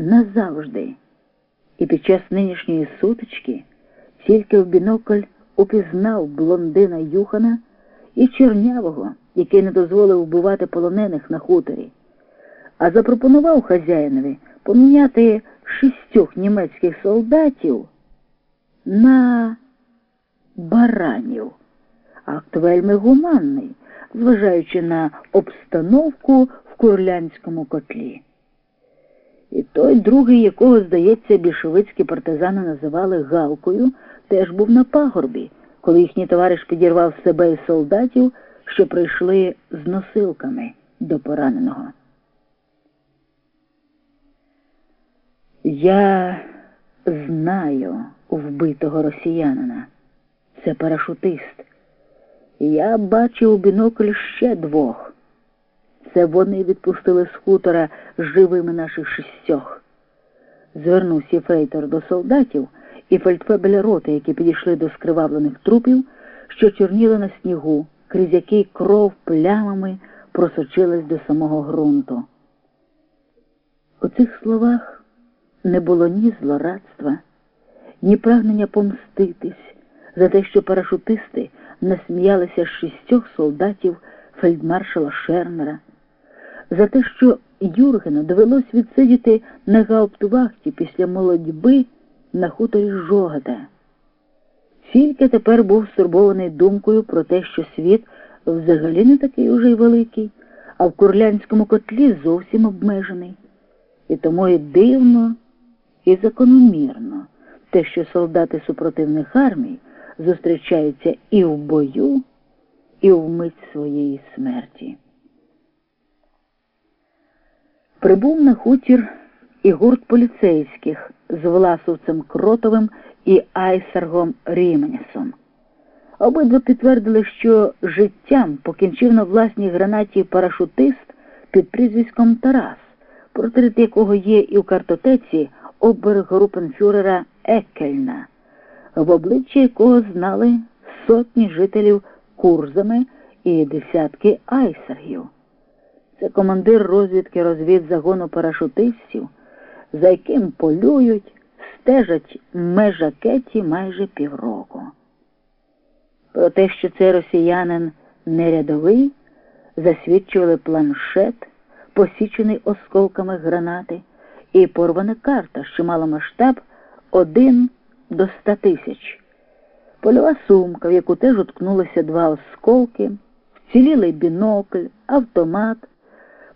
назавжди. І під час нинішньої сутички тільки в бінокль упізнав блондина Юхана і чернявого, який не дозволив вбивати полонених на хуторі, а запропонував хазяїнові поміняти шістьох німецьких солдатів на баранів. Акт вельми гуманний, зважаючи на обстановку в курлянському котлі. І той другий, якого, здається, більшовицькі партизани називали Галкою, теж був на пагорбі, коли їхній товариш підірвав себе і солдатів, що прийшли з носилками до пораненого. Я знаю вбитого росіянина. Це парашутист. Я бачив у бінокль ще двох. Це вони відпустили з хутора живими наших шістьох. Звернувся фрейтор до солдатів і фельдфебеля роти, які підійшли до скривавлених трупів, що чорніли на снігу, крізь який кров плямами просочилась до самого ґрунту. У цих словах не було ні злорадства, ні прагнення помститись за те, що парашутисти насміялися з шістьох солдатів фельдмаршала Шернера за те, що Юргену довелось відсидіти на гауптвахті після молодьби на хуторі Жогата. Тільки тепер був стурбований думкою про те, що світ взагалі не такий уже й великий, а в курлянському котлі зовсім обмежений. І тому і дивно, і закономірно те, що солдати супротивних армій зустрічаються і в бою, і в мить своєї смерті. Прибув на хутір і гурт поліцейських з Власовцем Кротовим і Айсаргом Ріменісом. Обидва підтвердили, що життям покінчив на власній гранаті парашутист під прізвиськом Тарас, портрет якого є і в картотеці обергрупенфюрера Еккельна, в обличчя якого знали сотні жителів Курзами і десятки айсергів. Це командир розвідки розвідзагону парашутистів, за яким полюють, стежать межа Кеті майже півроку. Про те, що цей росіянин не рядовий, засвідчували планшет, посічений осколками гранати, і порвана карта, що мала масштаб один до ста тисяч. Польова сумка, в яку теж уткнулися два осколки, вцілілий бінокль, автомат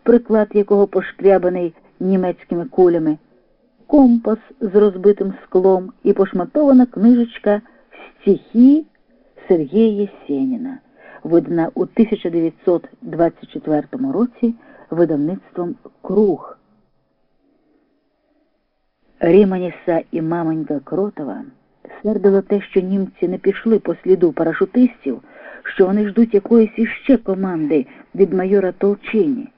приклад якого пошкрябаний німецькими кулями, компас з розбитим склом і пошматована книжечка стихі Сергія Єсеніна, видана у 1924 році видавництвом Круг. Ріманіса і мамонька Кротова сердило те, що німці не пішли по сліду парашутистів, що вони ждуть якоїсь іще команди від майора Толчині.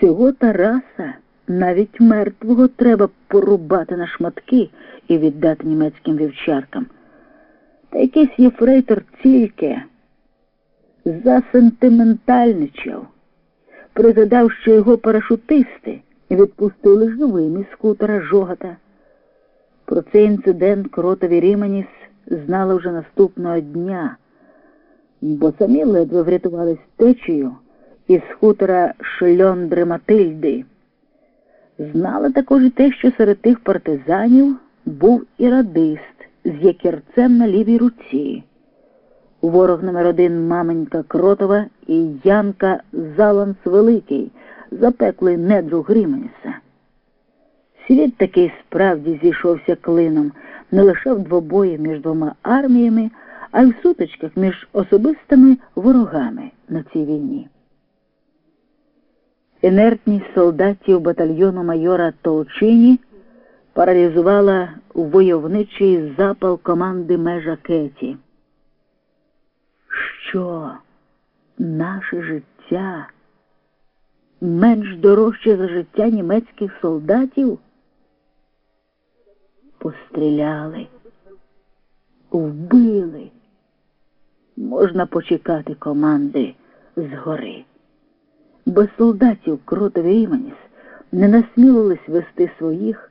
Цього Тараса навіть мертвого треба порубати на шматки і віддати німецьким вівчаркам. Та якийсь єфрейтор тільки засентиментальничав, пригадав, що його парашутисти відпустили живим із хутора жогата. Про цей інцидент кротові Ріманіс знали вже наступного дня, бо самі ледве врятувались течею із хутора шльондри Матильди. Знали також і те, що серед тих партизанів був і радист з якірцем на лівій руці. Ворог номер один маменька Кротова і Янка Заланс Великий, запеклий недруг Ріменіса. Світ такий справді зійшовся клином не лише в двобої між двома арміями, а й в сутичках між особистими ворогами на цій війні. Інертність солдатів батальйону майора Толчині паралізувала войовничий запал команди межа Кеті. Що наше життя менш дорожче за життя німецьких солдатів? Постріляли, вбили. Можна почекати команди згори без солдатів кротові Іваніс не насмілились вести своїх.